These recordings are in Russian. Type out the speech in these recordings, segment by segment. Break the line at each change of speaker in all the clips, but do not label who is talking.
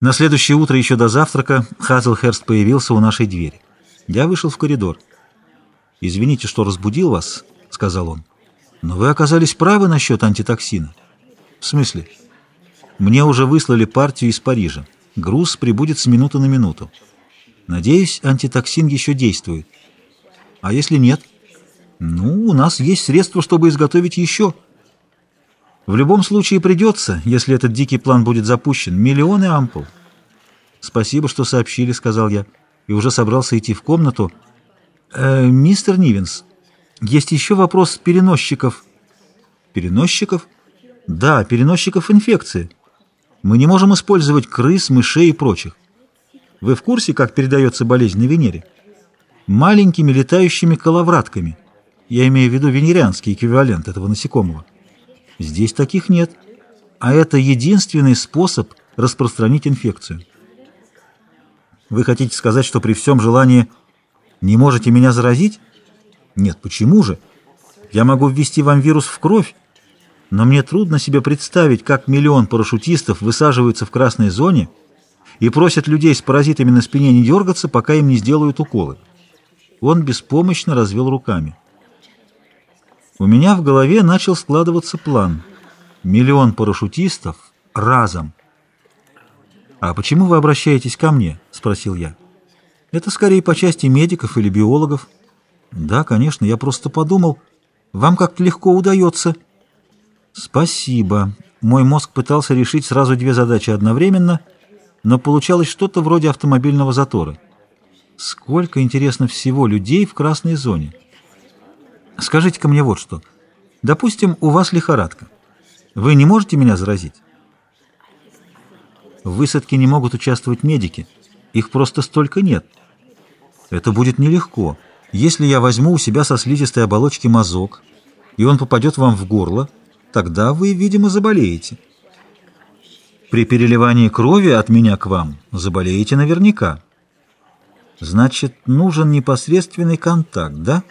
На следующее утро, еще до завтрака, Хазлхерст появился у нашей двери. Я вышел в коридор. «Извините, что разбудил вас», — сказал он. «Но вы оказались правы насчет антитоксина». «В смысле?» «Мне уже выслали партию из Парижа. Груз прибудет с минуты на минуту. Надеюсь, антитоксин еще действует. А если нет?» «Ну, у нас есть средства, чтобы изготовить еще». В любом случае придется, если этот дикий план будет запущен. Миллионы ампул. Спасибо, что сообщили, сказал я, и уже собрался идти в комнату. Э, мистер Нивенс, есть еще вопрос переносчиков. Переносчиков? Да, переносчиков инфекции. Мы не можем использовать крыс, мышей и прочих. Вы в курсе, как передается болезнь на Венере? Маленькими летающими коловратками. Я имею в виду венерианский эквивалент этого насекомого. Здесь таких нет. А это единственный способ распространить инфекцию. Вы хотите сказать, что при всем желании не можете меня заразить? Нет, почему же? Я могу ввести вам вирус в кровь, но мне трудно себе представить, как миллион парашютистов высаживаются в красной зоне и просят людей с паразитами на спине не дергаться, пока им не сделают уколы. Он беспомощно развел руками. У меня в голове начал складываться план. Миллион парашютистов разом. «А почему вы обращаетесь ко мне?» — спросил я. «Это скорее по части медиков или биологов». «Да, конечно, я просто подумал. Вам как-то легко удается». «Спасибо». Мой мозг пытался решить сразу две задачи одновременно, но получалось что-то вроде автомобильного затора. Сколько, интересно, всего людей в красной зоне. Скажите-ка мне вот что. Допустим, у вас лихорадка. Вы не можете меня заразить? В высадке не могут участвовать медики. Их просто столько нет. Это будет нелегко. Если я возьму у себя со слизистой оболочки мазок, и он попадет вам в горло, тогда вы, видимо, заболеете. При переливании крови от меня к вам заболеете наверняка. Значит, нужен непосредственный контакт, да?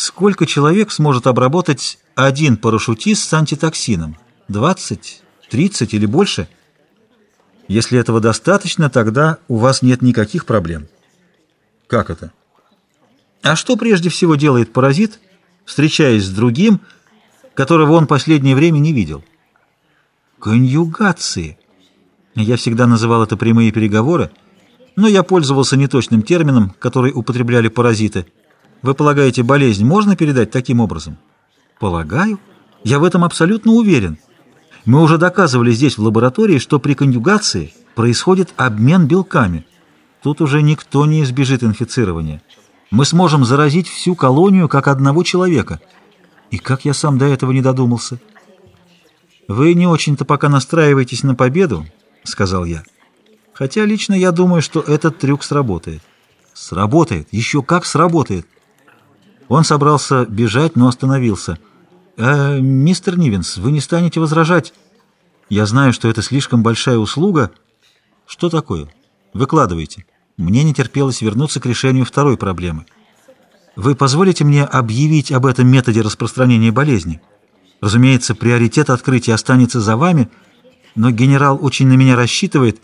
Сколько человек сможет обработать один парашютист с антитоксином? 20, 30 или больше? Если этого достаточно, тогда у вас нет никаких проблем. Как это? А что прежде всего делает паразит, встречаясь с другим, которого он последнее время не видел? Конъюгации. Я всегда называл это прямые переговоры, но я пользовался неточным термином, который употребляли паразиты – вы полагаете, болезнь можно передать таким образом? Полагаю. Я в этом абсолютно уверен. Мы уже доказывали здесь в лаборатории, что при конъюгации происходит обмен белками. Тут уже никто не избежит инфицирования. Мы сможем заразить всю колонию как одного человека. И как я сам до этого не додумался? Вы не очень-то пока настраиваетесь на победу, сказал я. Хотя лично я думаю, что этот трюк сработает. Сработает, еще как сработает. Он собрался бежать, но остановился. «Э, «Мистер Нивенс, вы не станете возражать? Я знаю, что это слишком большая услуга. Что такое? Выкладывайте. Мне не терпелось вернуться к решению второй проблемы. Вы позволите мне объявить об этом методе распространения болезни? Разумеется, приоритет открытия останется за вами, но генерал очень на меня рассчитывает,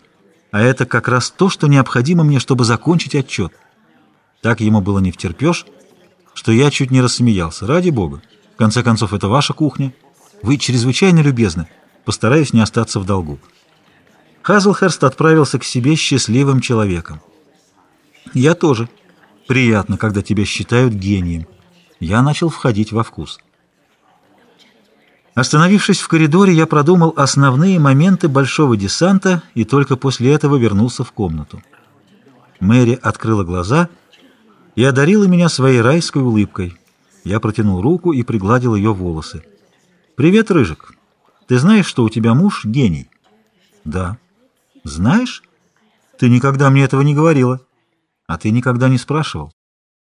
а это как раз то, что необходимо мне, чтобы закончить отчет. Так ему было не втерпешь, что я чуть не рассмеялся. Ради бога. В конце концов, это ваша кухня. Вы чрезвычайно любезны. Постараюсь не остаться в долгу. Хазлхерст отправился к себе счастливым человеком. Я тоже. Приятно, когда тебя считают гением. Я начал входить во вкус. Остановившись в коридоре, я продумал основные моменты большого десанта и только после этого вернулся в комнату. Мэри открыла глаза и и одарила меня своей райской улыбкой. Я протянул руку и пригладил ее волосы. «Привет, Рыжик. Ты знаешь, что у тебя муж гений?» «Да». «Знаешь? Ты никогда мне этого не говорила. А ты никогда не спрашивал».